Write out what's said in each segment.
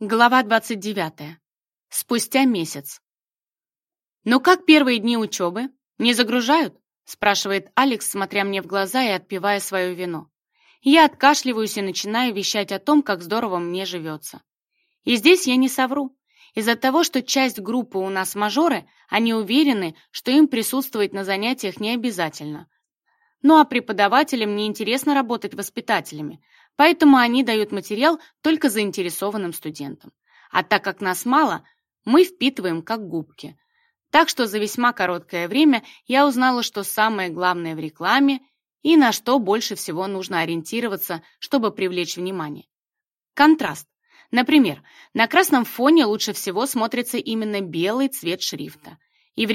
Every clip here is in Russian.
Глава 29. Спустя месяц. «Ну как первые дни учебы? Не загружают?» спрашивает Алекс, смотря мне в глаза и отпивая свое вино. Я откашливаюсь и начинаю вещать о том, как здорово мне живется. И здесь я не совру. Из-за того, что часть группы у нас мажоры, они уверены, что им присутствовать на занятиях не обязательно. Ну а преподавателям неинтересно работать воспитателями, Поэтому они дают материал только заинтересованным студентам. А так как нас мало, мы впитываем как губки. Так что за весьма короткое время я узнала, что самое главное в рекламе и на что больше всего нужно ориентироваться, чтобы привлечь внимание. Контраст. Например, на красном фоне лучше всего смотрится именно белый цвет шрифта. И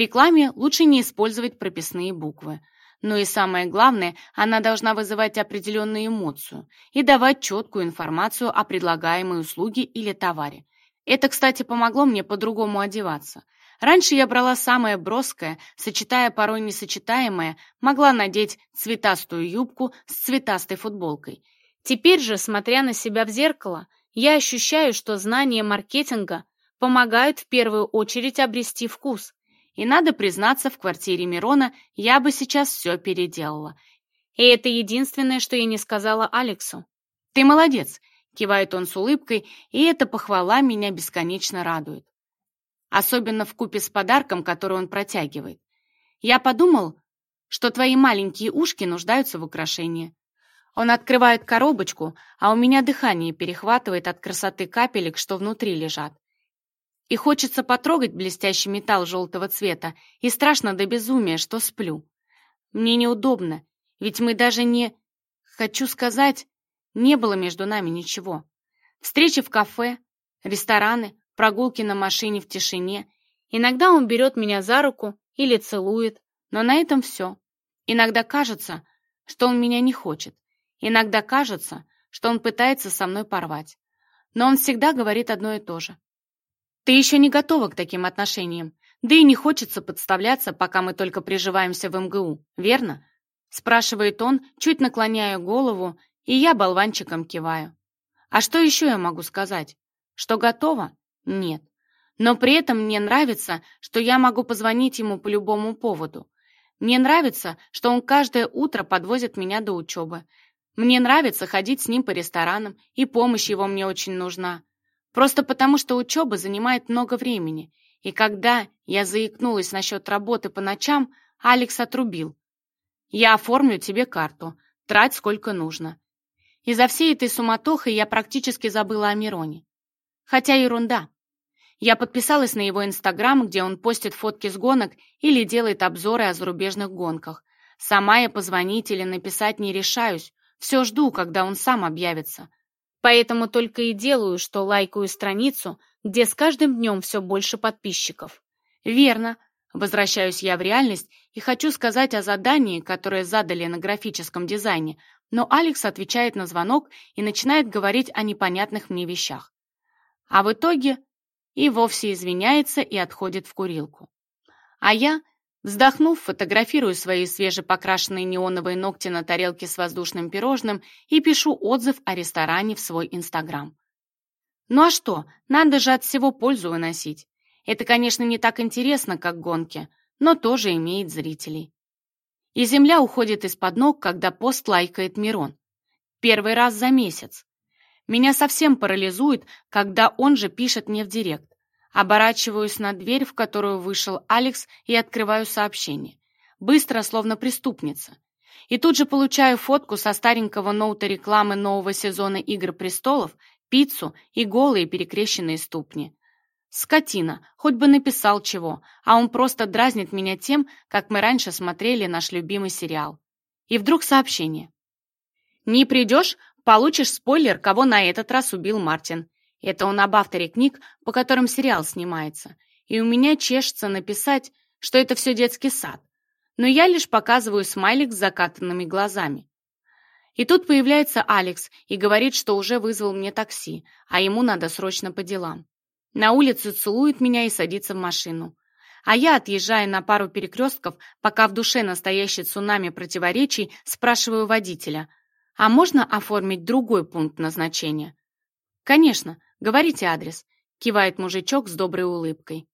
в рекламе лучше не использовать прописные буквы – но и самое главное, она должна вызывать определенную эмоцию и давать четкую информацию о предлагаемой услуге или товаре. Это, кстати, помогло мне по-другому одеваться. Раньше я брала самое броское, сочетая порой несочетаемое, могла надеть цветастую юбку с цветастой футболкой. Теперь же, смотря на себя в зеркало, я ощущаю, что знания маркетинга помогают в первую очередь обрести вкус, И надо признаться, в квартире Мирона я бы сейчас все переделала. И это единственное, что я не сказала Алексу. «Ты молодец!» — кивает он с улыбкой, и эта похвала меня бесконечно радует. Особенно в купе с подарком, который он протягивает. «Я подумал, что твои маленькие ушки нуждаются в украшении». Он открывает коробочку, а у меня дыхание перехватывает от красоты капелек, что внутри лежат. И хочется потрогать блестящий металл желтого цвета, и страшно до безумия, что сплю. Мне неудобно, ведь мы даже не... Хочу сказать, не было между нами ничего. Встречи в кафе, рестораны, прогулки на машине в тишине. Иногда он берет меня за руку или целует, но на этом все. Иногда кажется, что он меня не хочет. Иногда кажется, что он пытается со мной порвать. Но он всегда говорит одно и то же. Ты еще не готова к таким отношениям. Да и не хочется подставляться, пока мы только приживаемся в МГУ, верно?» Спрашивает он, чуть наклоняя голову, и я болванчиком киваю. «А что еще я могу сказать? Что готова? Нет. Но при этом мне нравится, что я могу позвонить ему по любому поводу. Мне нравится, что он каждое утро подвозит меня до учебы. Мне нравится ходить с ним по ресторанам, и помощь его мне очень нужна. Просто потому, что учеба занимает много времени, и когда я заикнулась насчет работы по ночам, Алекс отрубил. «Я оформлю тебе карту, трать сколько нужно». Из-за всей этой суматохи я практически забыла о Мироне. Хотя ерунда. Я подписалась на его Инстаграм, где он постит фотки с гонок или делает обзоры о зарубежных гонках. Сама я позвонить или написать не решаюсь. Все жду, когда он сам объявится поэтому только и делаю, что лайкаю страницу, где с каждым днем все больше подписчиков. Верно. Возвращаюсь я в реальность и хочу сказать о задании, которое задали на графическом дизайне, но Алекс отвечает на звонок и начинает говорить о непонятных мне вещах. А в итоге и вовсе извиняется и отходит в курилку. А я Вздохнув, фотографирую свои свежепокрашенные неоновые ногти на тарелке с воздушным пирожным и пишу отзыв о ресторане в свой Инстаграм. Ну а что, надо же от всего пользу выносить. Это, конечно, не так интересно, как гонки, но тоже имеет зрителей. И земля уходит из-под ног, когда пост лайкает Мирон. Первый раз за месяц. Меня совсем парализует, когда он же пишет мне в директ. Оборачиваюсь на дверь, в которую вышел Алекс, и открываю сообщение. Быстро, словно преступница. И тут же получаю фотку со старенького ноута рекламы нового сезона «Игр престолов», пиццу и голые перекрещенные ступни. Скотина, хоть бы написал чего, а он просто дразнит меня тем, как мы раньше смотрели наш любимый сериал. И вдруг сообщение. «Не придешь? Получишь спойлер, кого на этот раз убил Мартин. Это он об авторе книг, по которым сериал снимается. И у меня чешется написать, что это все детский сад. Но я лишь показываю смайлик с закатанными глазами. И тут появляется Алекс и говорит, что уже вызвал мне такси, а ему надо срочно по делам. На улице целует меня и садится в машину. А я, отъезжая на пару перекрестков, пока в душе настоящий цунами противоречий, спрашиваю водителя, а можно оформить другой пункт назначения? Конечно, Говорите адрес», — кивает мужичок с доброй улыбкой.